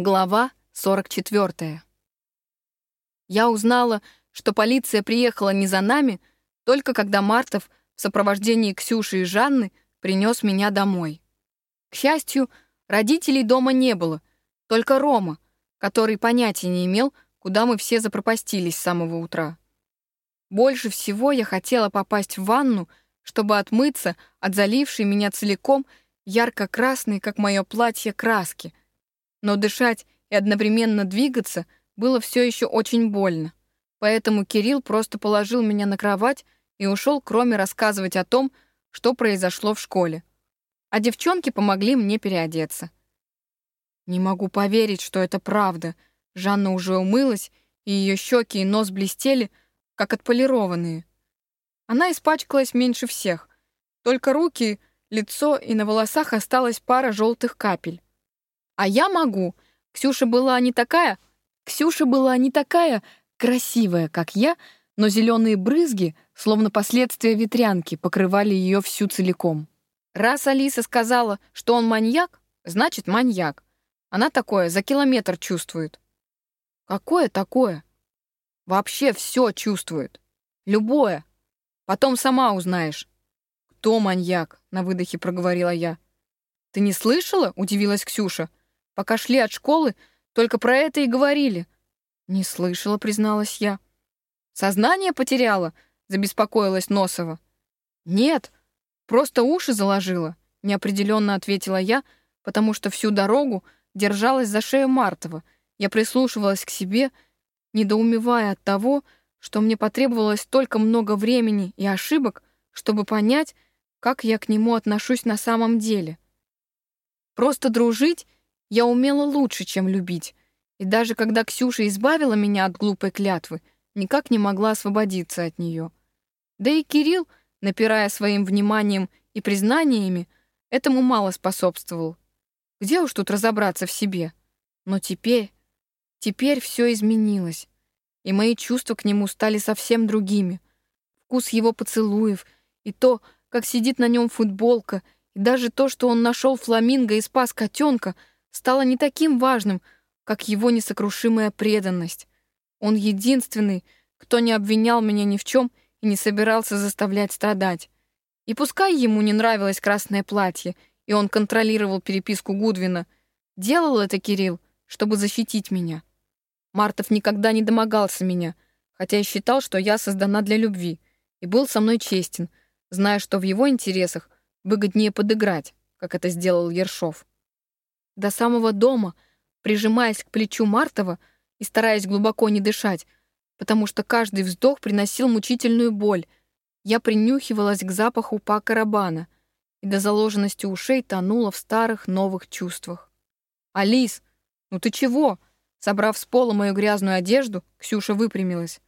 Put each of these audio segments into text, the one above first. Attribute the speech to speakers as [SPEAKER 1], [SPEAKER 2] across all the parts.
[SPEAKER 1] Глава 44. Я узнала, что полиция приехала не за нами, только когда Мартов в сопровождении Ксюши и Жанны принес меня домой. К счастью, родителей дома не было, только Рома, который понятия не имел, куда мы все запропастились с самого утра. Больше всего я хотела попасть в ванну, чтобы отмыться от залившей меня целиком ярко-красной, как мое платье, краски — но дышать и одновременно двигаться было все еще очень больно. Поэтому Кирилл просто положил меня на кровать и ушел, кроме рассказывать о том, что произошло в школе. А девчонки помогли мне переодеться. Не могу поверить, что это правда. Жанна уже умылась, и ее щеки и нос блестели, как отполированные. Она испачкалась меньше всех. Только руки, лицо и на волосах осталась пара желтых капель. А я могу. Ксюша была не такая... Ксюша была не такая красивая, как я, но зеленые брызги, словно последствия ветрянки, покрывали ее всю целиком. Раз Алиса сказала, что он маньяк, значит маньяк. Она такое за километр чувствует. Какое такое? Вообще все чувствует. Любое. Потом сама узнаешь. Кто маньяк? На выдохе проговорила я. Ты не слышала? Удивилась Ксюша. Пока шли от школы, только про это и говорили. Не слышала, призналась я. Сознание потеряла, забеспокоилась Носова. Нет, просто уши заложила, неопределенно ответила я, потому что всю дорогу держалась за шею Мартова. Я прислушивалась к себе, недоумевая от того, что мне потребовалось столько много времени и ошибок, чтобы понять, как я к нему отношусь на самом деле. Просто дружить я умела лучше, чем любить, и даже когда Ксюша избавила меня от глупой клятвы, никак не могла освободиться от нее. Да и Кирилл, напирая своим вниманием и признаниями, этому мало способствовал. Где уж тут разобраться в себе? Но теперь, теперь все изменилось, и мои чувства к нему стали совсем другими. Вкус его поцелуев и то, как сидит на нем футболка, и даже то, что он нашел фламинго и спас котенка — стало не таким важным, как его несокрушимая преданность. Он единственный, кто не обвинял меня ни в чем и не собирался заставлять страдать. И пускай ему не нравилось красное платье, и он контролировал переписку Гудвина, делал это Кирилл, чтобы защитить меня. Мартов никогда не домогался меня, хотя и считал, что я создана для любви, и был со мной честен, зная, что в его интересах выгоднее подыграть, как это сделал Ершов до самого дома, прижимаясь к плечу Мартова и стараясь глубоко не дышать, потому что каждый вздох приносил мучительную боль. Я принюхивалась к запаху Пака Рабана и до заложенности ушей тонула в старых новых чувствах. «Алис, ну ты чего?» Собрав с пола мою грязную одежду, Ксюша выпрямилась.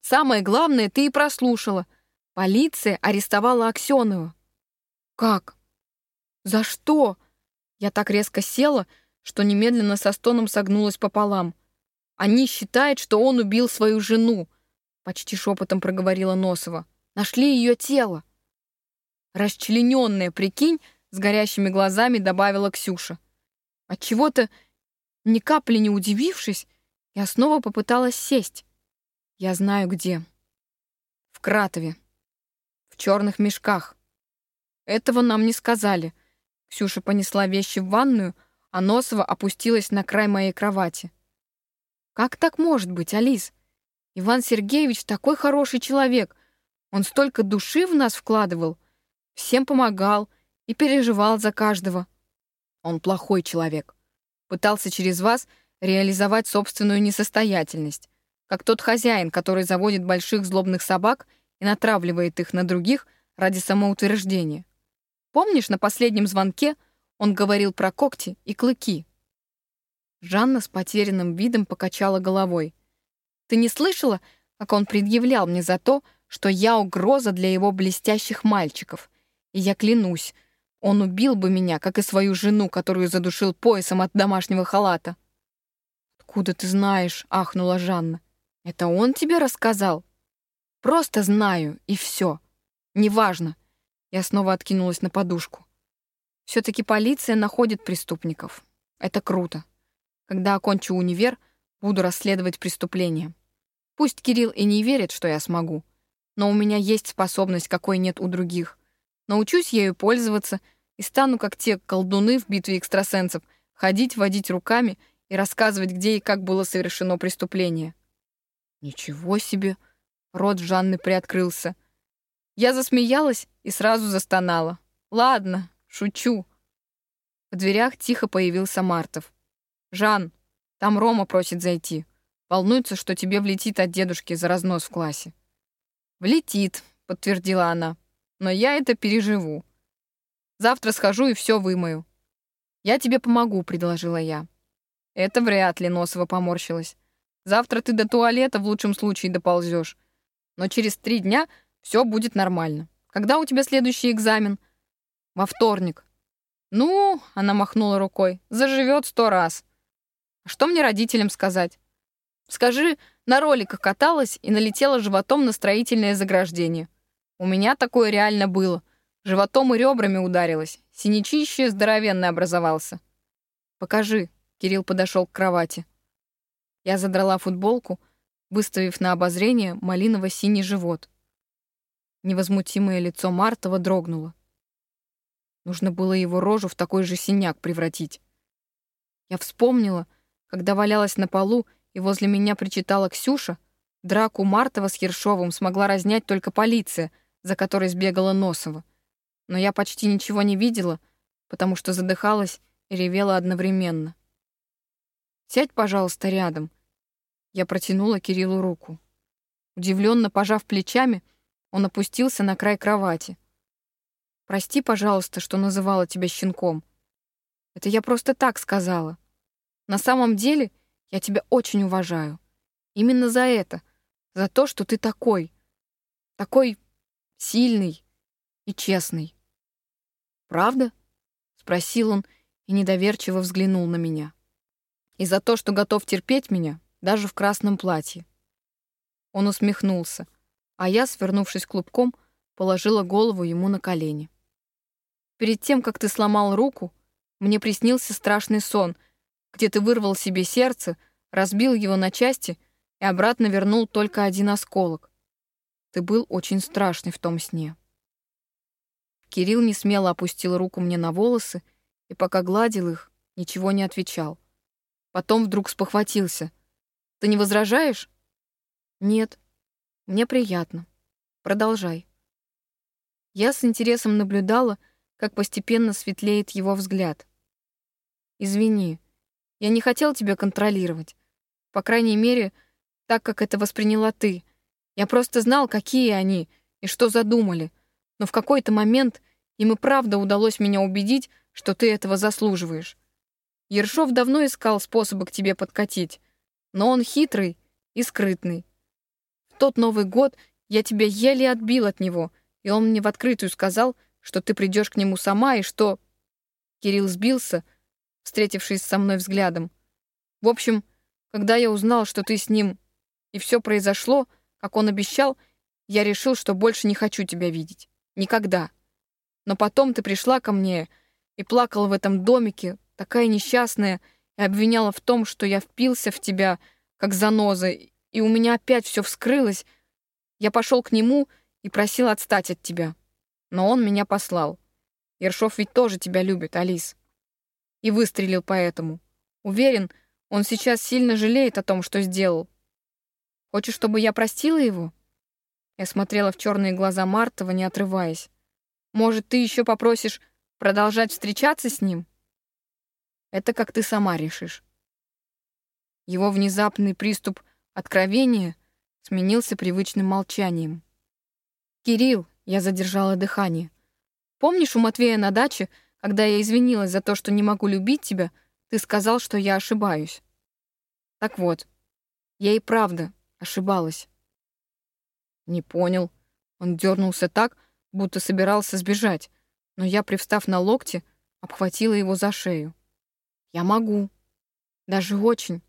[SPEAKER 1] «Самое главное ты и прослушала. Полиция арестовала Аксенова». «Как? За что?» Я так резко села, что немедленно со стоном согнулась пополам. Они считают, что он убил свою жену, почти шепотом проговорила Носова. Нашли ее тело. Расчлененная, прикинь, с горящими глазами добавила Ксюша. От чего-то ни капли не удивившись, я снова попыталась сесть. Я знаю где. В Кратове. В черных мешках. Этого нам не сказали. Ксюша понесла вещи в ванную, а Носова опустилась на край моей кровати. «Как так может быть, Алис? Иван Сергеевич такой хороший человек. Он столько души в нас вкладывал, всем помогал и переживал за каждого. Он плохой человек. Пытался через вас реализовать собственную несостоятельность, как тот хозяин, который заводит больших злобных собак и натравливает их на других ради самоутверждения. Помнишь, на последнем звонке он говорил про когти и клыки?» Жанна с потерянным видом покачала головой. «Ты не слышала, как он предъявлял мне за то, что я угроза для его блестящих мальчиков? И я клянусь, он убил бы меня, как и свою жену, которую задушил поясом от домашнего халата». «Откуда ты знаешь?» — ахнула Жанна. «Это он тебе рассказал?» «Просто знаю, и все. Неважно. Я снова откинулась на подушку. Все-таки полиция находит преступников. Это круто. Когда окончу универ, буду расследовать преступления. Пусть Кирилл и не верит, что я смогу, но у меня есть способность, какой нет у других. Научусь ею пользоваться и стану, как те колдуны в битве экстрасенсов, ходить, водить руками и рассказывать, где и как было совершено преступление. Ничего себе! Рот Жанны приоткрылся. Я засмеялась и сразу застонала. Ладно, шучу. В дверях тихо появился Мартов. «Жан, там Рома просит зайти. Волнуется, что тебе влетит от дедушки за разнос в классе». «Влетит», — подтвердила она. «Но я это переживу. Завтра схожу и все вымою». «Я тебе помогу», — предложила я. «Это вряд ли», — Носова поморщилась. «Завтра ты до туалета в лучшем случае доползешь. Но через три дня все будет нормально. Когда у тебя следующий экзамен?» «Во вторник». «Ну», — она махнула рукой, — «заживет сто раз». «А что мне родителям сказать?» «Скажи, на роликах каталась и налетела животом на строительное заграждение. У меня такое реально было. Животом и ребрами ударилась. Синячище здоровенный образовался». «Покажи», — Кирилл подошел к кровати. Я задрала футболку, выставив на обозрение малиново-синий живот. Невозмутимое лицо Мартова дрогнуло. Нужно было его рожу в такой же синяк превратить. Я вспомнила, когда валялась на полу и возле меня причитала Ксюша, драку Мартова с Ершовым смогла разнять только полиция, за которой сбегала Носова. Но я почти ничего не видела, потому что задыхалась и ревела одновременно. «Сядь, пожалуйста, рядом». Я протянула Кириллу руку. Удивленно пожав плечами, он опустился на край кровати. Прости, пожалуйста, что называла тебя щенком. Это я просто так сказала. На самом деле я тебя очень уважаю. Именно за это, за то, что ты такой, такой сильный и честный. Правда? Спросил он и недоверчиво взглянул на меня. И за то, что готов терпеть меня, даже в красном платье. Он усмехнулся, а я, свернувшись клубком, положила голову ему на колени. Перед тем, как ты сломал руку, мне приснился страшный сон, где ты вырвал себе сердце, разбил его на части и обратно вернул только один осколок. Ты был очень страшный в том сне. Кирилл не смело опустил руку мне на волосы и, пока гладил их, ничего не отвечал. Потом вдруг спохватился. «Ты не возражаешь?» «Нет. Мне приятно. Продолжай». Я с интересом наблюдала, как постепенно светлеет его взгляд. «Извини, я не хотел тебя контролировать. По крайней мере, так, как это восприняла ты. Я просто знал, какие они и что задумали. Но в какой-то момент им и правда удалось меня убедить, что ты этого заслуживаешь. Ершов давно искал способы к тебе подкатить, но он хитрый и скрытный. Тот Новый год я тебя еле отбил от него, и он мне в открытую сказал, что ты придешь к нему сама и что...» Кирилл сбился, встретившись со мной взглядом. «В общем, когда я узнал, что ты с ним, и все произошло, как он обещал, я решил, что больше не хочу тебя видеть. Никогда. Но потом ты пришла ко мне и плакала в этом домике, такая несчастная, и обвиняла в том, что я впился в тебя, как заноза, и у меня опять все вскрылось. Я пошел к нему и просил отстать от тебя но он меня послал. Ершов ведь тоже тебя любит, Алис. И выстрелил поэтому. Уверен, он сейчас сильно жалеет о том, что сделал. Хочешь, чтобы я простила его? Я смотрела в черные глаза Мартова, не отрываясь. Может, ты еще попросишь продолжать встречаться с ним? Это как ты сама решишь. Его внезапный приступ откровения сменился привычным молчанием. «Кирилл, я задержала дыхание. Помнишь у Матвея на даче, когда я извинилась за то, что не могу любить тебя, ты сказал, что я ошибаюсь? Так вот, я и правда ошибалась. Не понял. Он дернулся так, будто собирался сбежать, но я, привстав на локте, обхватила его за шею. Я могу. Даже очень.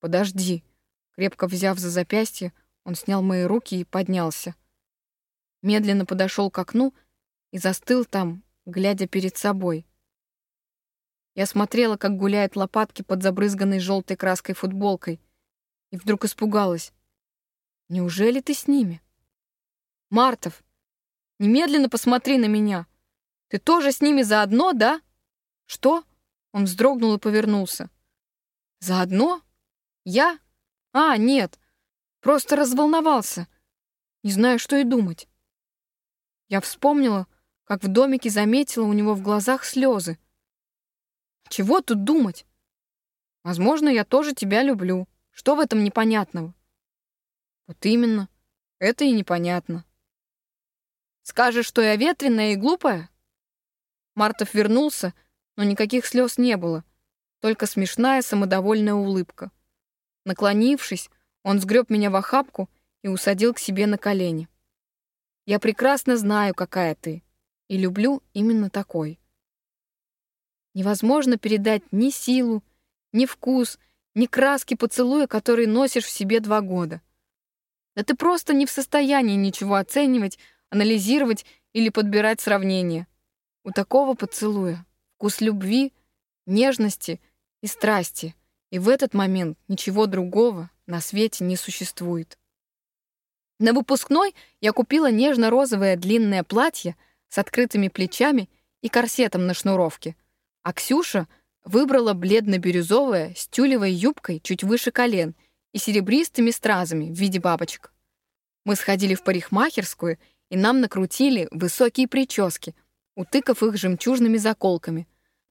[SPEAKER 1] Подожди. Крепко взяв за запястье, он снял мои руки и поднялся медленно подошел к окну и застыл там, глядя перед собой. Я смотрела, как гуляют лопатки под забрызганной желтой краской футболкой, и вдруг испугалась. Неужели ты с ними? Мартов, немедленно посмотри на меня. Ты тоже с ними заодно, да? Что? Он вздрогнул и повернулся. Заодно? Я? А, нет. Просто разволновался. Не знаю, что и думать. Я вспомнила, как в домике заметила у него в глазах слезы. Чего тут думать? Возможно, я тоже тебя люблю. Что в этом непонятного? Вот именно. Это и непонятно. Скажешь, что я ветреная и глупая? Мартов вернулся, но никаких слез не было, только смешная самодовольная улыбка. Наклонившись, он сгреб меня в охапку и усадил к себе на колени. Я прекрасно знаю, какая ты, и люблю именно такой. Невозможно передать ни силу, ни вкус, ни краски поцелуя, которые носишь в себе два года. Да ты просто не в состоянии ничего оценивать, анализировать или подбирать сравнения. У такого поцелуя вкус любви, нежности и страсти, и в этот момент ничего другого на свете не существует. На выпускной я купила нежно-розовое длинное платье с открытыми плечами и корсетом на шнуровке, а Ксюша выбрала бледно-бирюзовое с тюлевой юбкой чуть выше колен и серебристыми стразами в виде бабочек. Мы сходили в парикмахерскую, и нам накрутили высокие прически, утыкав их жемчужными заколками.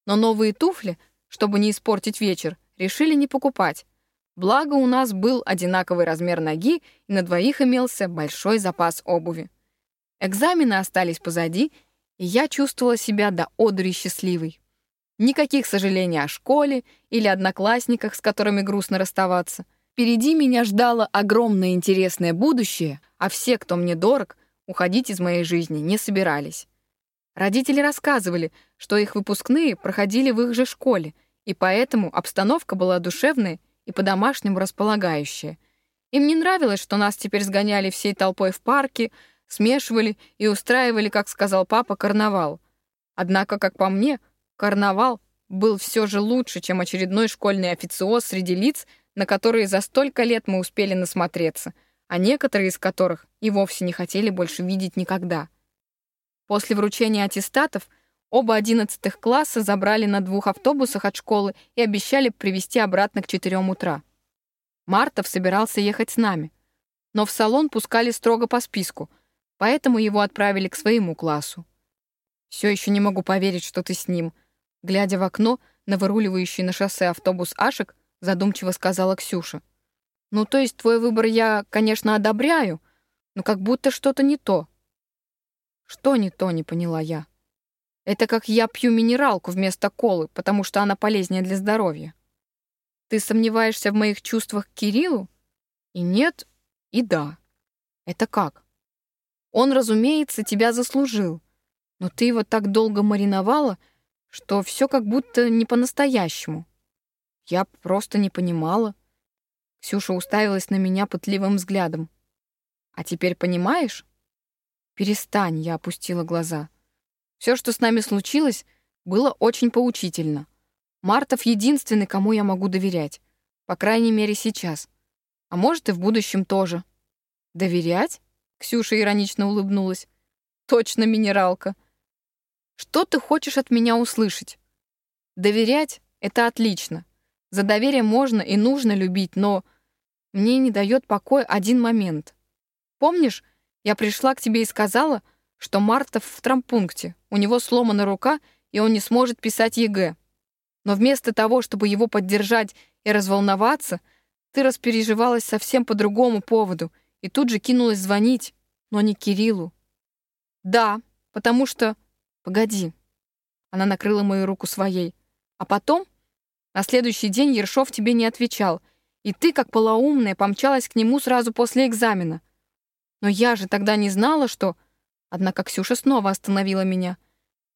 [SPEAKER 1] Но новые туфли, чтобы не испортить вечер, решили не покупать. Благо у нас был одинаковый размер ноги, и на двоих имелся большой запас обуви. Экзамены остались позади, и я чувствовала себя до одури счастливой. Никаких сожалений о школе или одноклассниках, с которыми грустно расставаться. Впереди меня ждало огромное интересное будущее, а все, кто мне дорог, уходить из моей жизни не собирались. Родители рассказывали, что их выпускные проходили в их же школе, и поэтому обстановка была душевная и по-домашнему располагающая. Им не нравилось, что нас теперь сгоняли всей толпой в парке, смешивали и устраивали, как сказал папа, карнавал. Однако, как по мне, Карнавал был все же лучше, чем очередной школьный официоз среди лиц, на которые за столько лет мы успели насмотреться, а некоторые из которых и вовсе не хотели больше видеть никогда. После вручения аттестатов оба одиннадцатых класса забрали на двух автобусах от школы и обещали привезти обратно к четырем утра. Мартов собирался ехать с нами, но в салон пускали строго по списку, поэтому его отправили к своему классу. Все еще не могу поверить, что ты с ним», Глядя в окно на выруливающий на шоссе автобус Ашек, задумчиво сказала Ксюша. «Ну, то есть твой выбор я, конечно, одобряю, но как будто что-то не то». «Что не то?» — не поняла я. «Это как я пью минералку вместо колы, потому что она полезнее для здоровья. Ты сомневаешься в моих чувствах к Кириллу? И нет, и да. Это как? Он, разумеется, тебя заслужил, но ты его так долго мариновала, что все как будто не по-настоящему. Я просто не понимала. Ксюша уставилась на меня пытливым взглядом. «А теперь понимаешь?» «Перестань», — я опустила глаза. Все, что с нами случилось, было очень поучительно. Мартов единственный, кому я могу доверять. По крайней мере, сейчас. А может, и в будущем тоже. «Доверять?» — Ксюша иронично улыбнулась. «Точно минералка. Что ты хочешь от меня услышать? Доверять — это отлично. За доверие можно и нужно любить, но мне не дает покоя один момент. Помнишь, я пришла к тебе и сказала, что Мартов в травмпункте, у него сломана рука, и он не сможет писать ЕГЭ. Но вместо того, чтобы его поддержать и разволноваться, ты распереживалась совсем по другому поводу и тут же кинулась звонить, но не Кириллу. Да, потому что Погоди. Она накрыла мою руку своей. А потом, на следующий день Ершов тебе не отвечал, и ты, как полоумная, помчалась к нему сразу после экзамена. Но я же тогда не знала, что... Однако Ксюша снова остановила меня.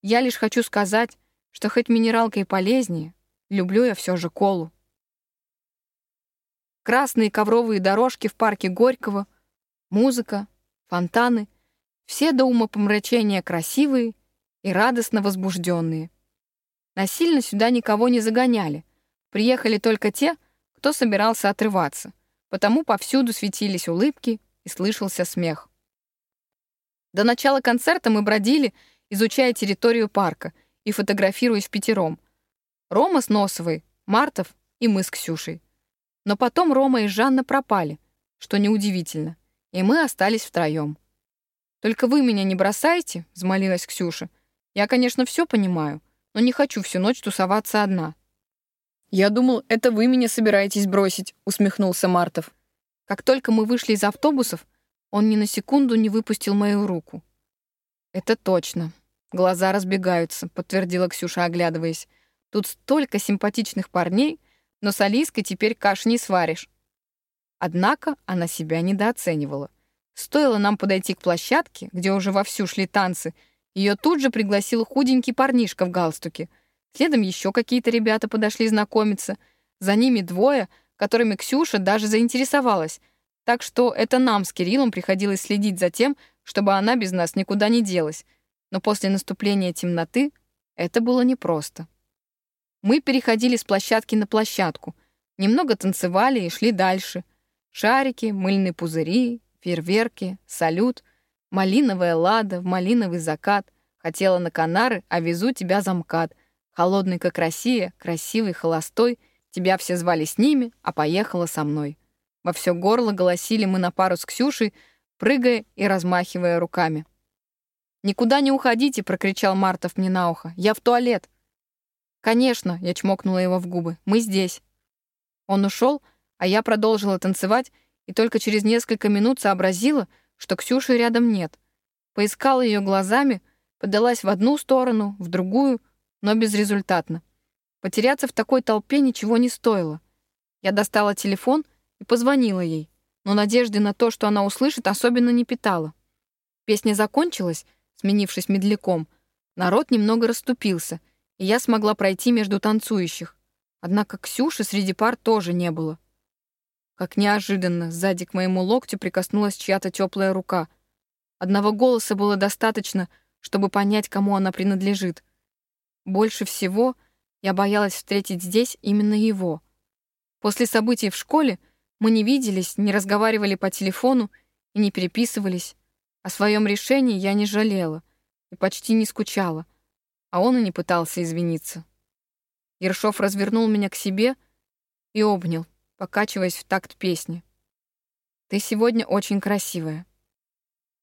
[SPEAKER 1] Я лишь хочу сказать, что хоть минералка и полезнее, люблю я все же колу. Красные ковровые дорожки в парке Горького, музыка, фонтаны — все до умопомрачения красивые и радостно возбужденные. Насильно сюда никого не загоняли. Приехали только те, кто собирался отрываться. Потому повсюду светились улыбки и слышался смех. До начала концерта мы бродили, изучая территорию парка и фотографируясь пятером. Рома с Носовой, Мартов и мы с Ксюшей. Но потом Рома и Жанна пропали, что неудивительно, и мы остались втроем. «Только вы меня не бросайте», — взмолилась Ксюша. «Я, конечно, все понимаю, но не хочу всю ночь тусоваться одна». «Я думал, это вы меня собираетесь бросить», — усмехнулся Мартов. Как только мы вышли из автобусов, он ни на секунду не выпустил мою руку. «Это точно. Глаза разбегаются», — подтвердила Ксюша, оглядываясь. «Тут столько симпатичных парней, но с Алиской теперь каш не сваришь». Однако она себя недооценивала. Стоило нам подойти к площадке, где уже вовсю шли танцы, ее тут же пригласил худенький парнишка в галстуке. Следом еще какие-то ребята подошли знакомиться. За ними двое, которыми Ксюша даже заинтересовалась. Так что это нам с Кириллом приходилось следить за тем, чтобы она без нас никуда не делась. Но после наступления темноты это было непросто. Мы переходили с площадки на площадку, немного танцевали и шли дальше. Шарики, мыльные пузыри, фейерверки, салют, малиновая лада в малиновый закат, хотела на Канары, а везу тебя за МКАД, холодный как Россия, красивый, холостой, тебя все звали с ними, а поехала со мной. Во все горло голосили мы на пару с Ксюшей, прыгая и размахивая руками. «Никуда не уходите!» — прокричал Мартов мне на ухо. «Я в туалет!» «Конечно!» — я чмокнула его в губы. «Мы здесь!» Он ушел, а я продолжила танцевать и только через несколько минут сообразила, что Ксюши рядом нет. Поискала ее глазами, подалась в одну сторону, в другую, но безрезультатно. Потеряться в такой толпе ничего не стоило. Я достала телефон и позвонила ей, но надежды на то, что она услышит, особенно не питала. Песня закончилась, сменившись медляком. Народ немного расступился, и я смогла пройти между танцующих. Однако Ксюши среди пар тоже не было. Как неожиданно сзади к моему локтю прикоснулась чья-то теплая рука. Одного голоса было достаточно, чтобы понять, кому она принадлежит. Больше всего я боялась встретить здесь именно его. После событий в школе мы не виделись, не разговаривали по телефону и не переписывались. О своем решении я не жалела и почти не скучала, а он и не пытался извиниться. Ершов развернул меня к себе и обнял, покачиваясь в такт песни. «Ты сегодня очень красивая.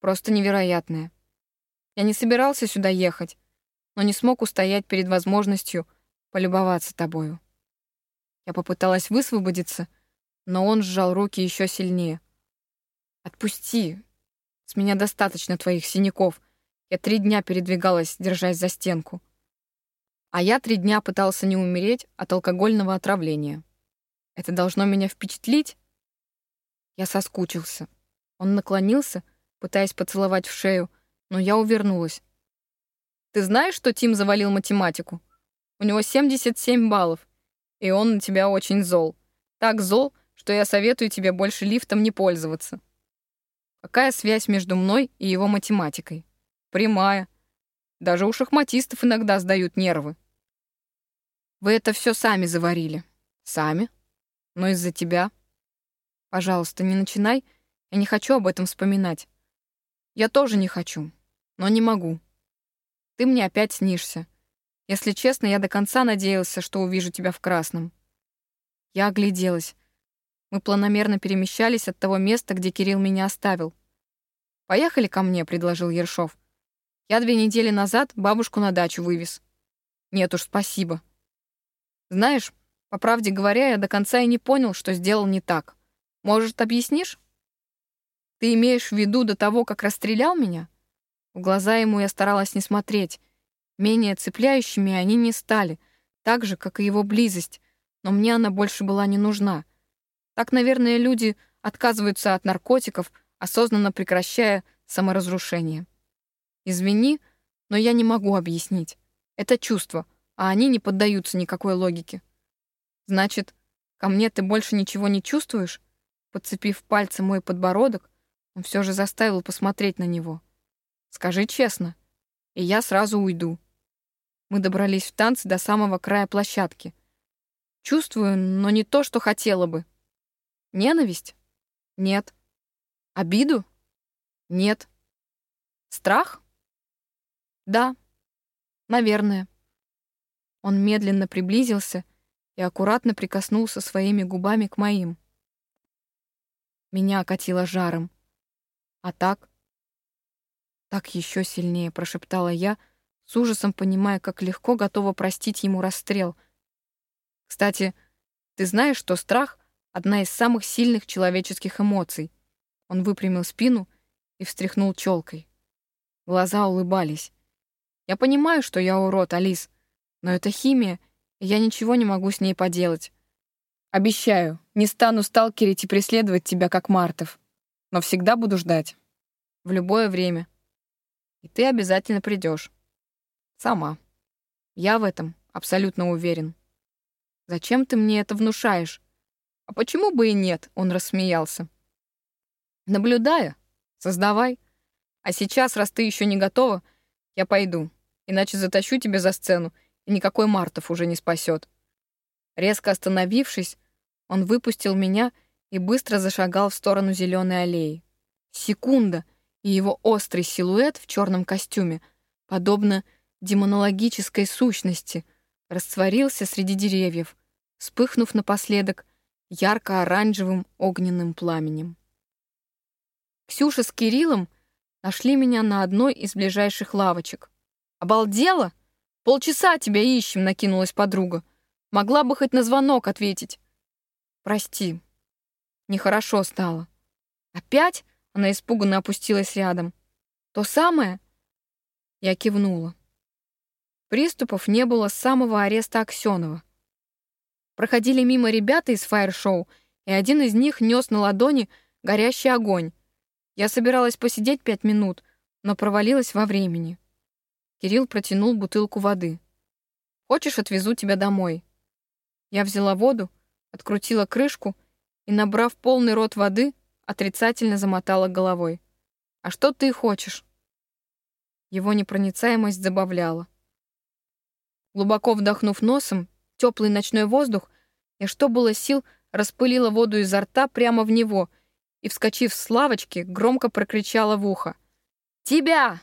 [SPEAKER 1] Просто невероятная. Я не собирался сюда ехать, но не смог устоять перед возможностью полюбоваться тобою». Я попыталась высвободиться, но он сжал руки еще сильнее. «Отпусти. С меня достаточно твоих синяков. Я три дня передвигалась, держась за стенку. А я три дня пытался не умереть от алкогольного отравления. Это должно меня впечатлить? Я соскучился. Он наклонился, пытаясь поцеловать в шею, но я увернулась. Ты знаешь, что Тим завалил математику? У него 77 баллов, и он на тебя очень зол. Так зол, что я советую тебе больше лифтом не пользоваться. Какая связь между мной и его математикой? Прямая. Даже у шахматистов иногда сдают нервы. Вы это все сами заварили. Сами? но из-за тебя. Пожалуйста, не начинай. Я не хочу об этом вспоминать. Я тоже не хочу, но не могу. Ты мне опять снишься. Если честно, я до конца надеялся, что увижу тебя в красном. Я огляделась. Мы планомерно перемещались от того места, где Кирилл меня оставил. «Поехали ко мне», — предложил Ершов. «Я две недели назад бабушку на дачу вывез». «Нет уж, спасибо». «Знаешь, по правде говоря, я до конца и не понял, что сделал не так. Может, объяснишь? Ты имеешь в виду до того, как расстрелял меня? В глаза ему я старалась не смотреть. Менее цепляющими они не стали, так же, как и его близость, но мне она больше была не нужна. Так, наверное, люди отказываются от наркотиков, осознанно прекращая саморазрушение. Извини, но я не могу объяснить. Это чувство, а они не поддаются никакой логике. Значит, ко мне ты больше ничего не чувствуешь? Подцепив пальцем мой подбородок, он все же заставил посмотреть на него. Скажи честно, и я сразу уйду. Мы добрались в танце до самого края площадки. Чувствую, но не то, что хотела бы. Ненависть? Нет. Обиду? Нет. Страх? Да. Наверное. Он медленно приблизился и аккуратно прикоснулся своими губами к моим. Меня окатило жаром. А так? Так еще сильнее, прошептала я, с ужасом понимая, как легко готова простить ему расстрел. Кстати, ты знаешь, что страх — одна из самых сильных человеческих эмоций. Он выпрямил спину и встряхнул челкой. Глаза улыбались. Я понимаю, что я урод, Алис, но это химия, и я ничего не могу с ней поделать. Обещаю, не стану сталкерить и преследовать тебя, как Мартов, но всегда буду ждать. В любое время. И ты обязательно придешь. Сама. Я в этом абсолютно уверен. Зачем ты мне это внушаешь? А почему бы и нет? Он рассмеялся. Наблюдая, создавай. А сейчас, раз ты еще не готова, я пойду, иначе затащу тебя за сцену, и никакой Мартов уже не спасет. Резко остановившись, он выпустил меня и быстро зашагал в сторону зеленой аллеи. Секунда, и его острый силуэт в черном костюме, подобно демонологической сущности, растворился среди деревьев, вспыхнув напоследок ярко-оранжевым огненным пламенем. Ксюша с Кириллом нашли меня на одной из ближайших лавочек. «Обалдела? Полчаса тебя ищем», — накинулась подруга. «Могла бы хоть на звонок ответить». «Прости». Нехорошо стало. «Опять?» — она испуганно опустилась рядом. «То самое?» Я кивнула. Приступов не было с самого ареста Аксенова. Проходили мимо ребята из фаер-шоу, и один из них нес на ладони горящий огонь. Я собиралась посидеть пять минут, но провалилась во времени. Кирилл протянул бутылку воды. «Хочешь, отвезу тебя домой?» Я взяла воду, открутила крышку и, набрав полный рот воды, отрицательно замотала головой. «А что ты хочешь?» Его непроницаемость забавляла. Глубоко вдохнув носом теплый ночной воздух, я что было сил распылила воду изо рта прямо в него и, вскочив с лавочки, громко прокричала в ухо. «Тебя!»